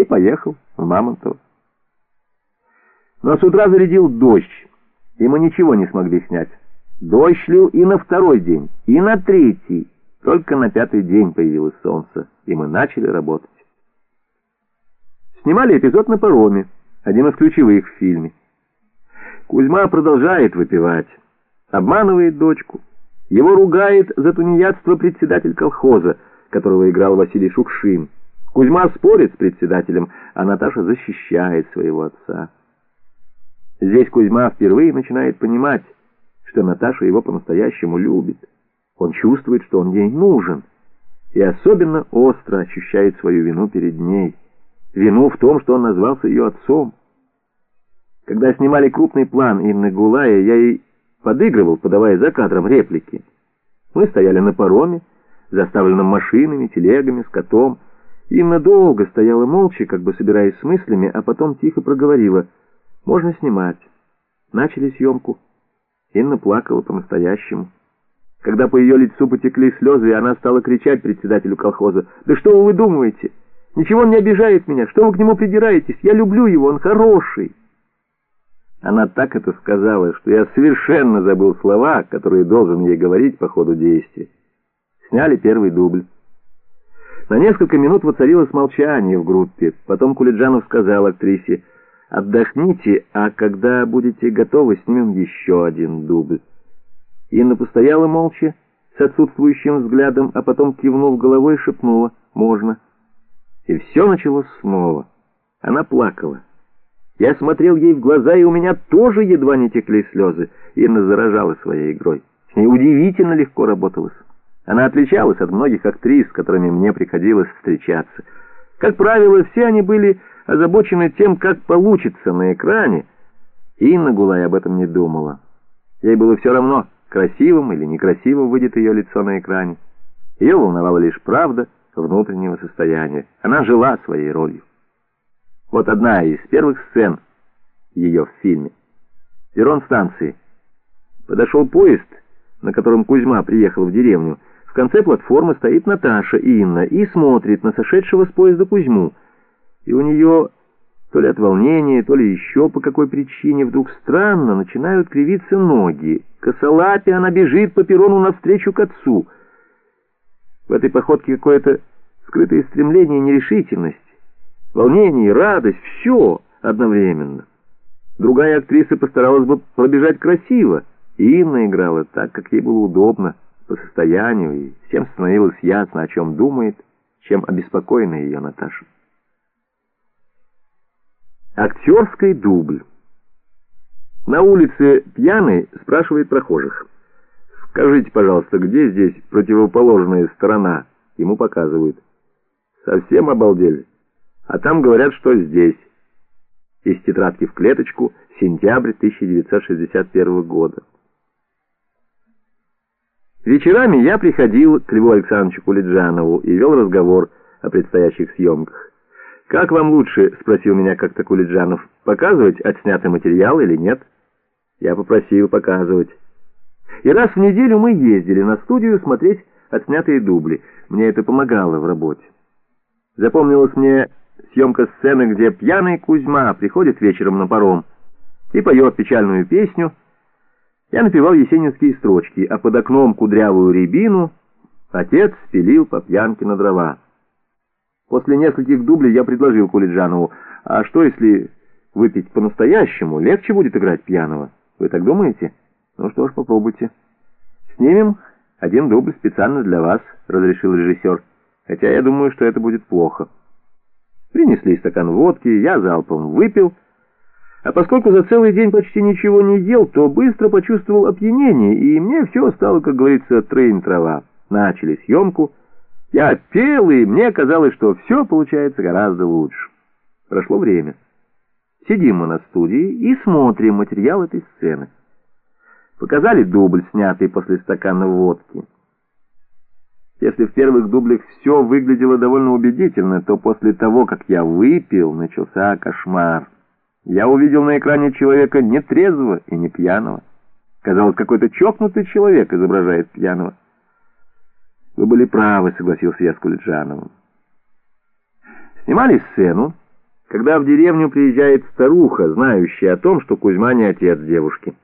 и поехал в Мамонтово. Но с утра зарядил дождь, и мы ничего не смогли снять. Дождь лил и на второй день, и на третий. Только на пятый день появилось солнце, и мы начали работать. Снимали эпизод на пароме, один из ключевых в фильме. Кузьма продолжает выпивать, обманывает дочку. Его ругает за тунеядство председатель колхоза, которого играл Василий Шукшин. Кузьма спорит с председателем, а Наташа защищает своего отца. Здесь Кузьма впервые начинает понимать, что Наташа его по-настоящему любит. Он чувствует, что он ей нужен, и особенно остро ощущает свою вину перед ней. Вину в том, что он назвался ее отцом. Когда снимали крупный план Инны Гулая, я ей подыгрывал, подавая за кадром реплики. Мы стояли на пароме, заставленном машинами, телегами, скотом. Инна долго стояла молча, как бы собираясь с мыслями, а потом тихо проговорила «Можно снимать». Начали съемку. Инна плакала по-настоящему. Когда по ее лицу потекли слезы, и она стала кричать председателю колхоза, «Да что вы выдумываете? Ничего он не обижает меня. Что вы к нему придираетесь? Я люблю его, он хороший». Она так это сказала, что я совершенно забыл слова, которые должен ей говорить по ходу действия. Сняли первый дубль. На несколько минут воцарилось молчание в группе. Потом Кулиджанов сказал актрисе, «Отдохните, а когда будете готовы, снимем еще один дубль». Инна постояла молча, с отсутствующим взглядом, а потом, кивнув головой, шепнула «Можно». И все началось снова. Она плакала. Я смотрел ей в глаза, и у меня тоже едва не текли слезы. Инна заражала своей игрой. С ней удивительно легко работалось. Она отличалась от многих актрис, с которыми мне приходилось встречаться. Как правило, все они были озабочены тем, как получится на экране. Инна Гулай об этом не думала. Ей было все равно, красивым или некрасивым выйдет ее лицо на экране. Ее волновала лишь правда внутреннего состояния. Она жила своей ролью. Вот одна из первых сцен ее в фильме. Перрон станции. Подошел поезд, на котором Кузьма приехал в деревню. В конце платформы стоит Наташа Инна и смотрит на сошедшего с поезда Кузьму. И у нее, то ли от волнения, то ли еще по какой причине, вдруг странно начинают кривиться ноги. Косолапи она бежит по перрону навстречу к отцу. В этой походке какое-то скрытое стремление нерешительность. Волнение и радость — все одновременно. Другая актриса постаралась бы пробежать красиво, и Инна играла так, как ей было удобно, по состоянию, и всем становилось ясно, о чем думает, чем обеспокоена ее Наташа. Актерский дубль. На улице пьяный спрашивает прохожих. «Скажите, пожалуйста, где здесь противоположная сторона?» Ему показывают. «Совсем обалдели?» а там говорят, что здесь. Из тетрадки в клеточку, сентябрь 1961 года. Вечерами я приходил к Льву Александровичу Кулиджанову и вел разговор о предстоящих съемках. «Как вам лучше?» — спросил меня как-то Кулиджанов. «Показывать отснятый материал или нет?» Я попросил показывать. И раз в неделю мы ездили на студию смотреть отснятые дубли. Мне это помогало в работе. Запомнилось мне съемка сцены, где пьяный Кузьма приходит вечером на паром и поет печальную песню. Я напевал есенинские строчки, а под окном кудрявую рябину отец спилил по пьянке на дрова. После нескольких дублей я предложил Кулиджанову, а что если выпить по-настоящему, легче будет играть пьяного? Вы так думаете? Ну что ж, попробуйте. Снимем один дубль специально для вас, разрешил режиссер, хотя я думаю, что это будет плохо. Принесли стакан водки, я залпом выпил, а поскольку за целый день почти ничего не ел, то быстро почувствовал опьянение, и мне все стало, как говорится, трейн трава. Начали съемку. Я пел, и мне казалось, что все получается гораздо лучше. Прошло время. Сидим мы на студии и смотрим материал этой сцены. Показали дубль, снятый после стакана водки. Если в первых дублях все выглядело довольно убедительно, то после того, как я выпил, начался кошмар. Я увидел на экране человека не трезвого и не пьяного. Казалось, какой-то чокнутый человек изображает пьяного. «Вы были правы», — согласился я с Кулиджановым. Снимали сцену, когда в деревню приезжает старуха, знающая о том, что Кузьма не отец девушки.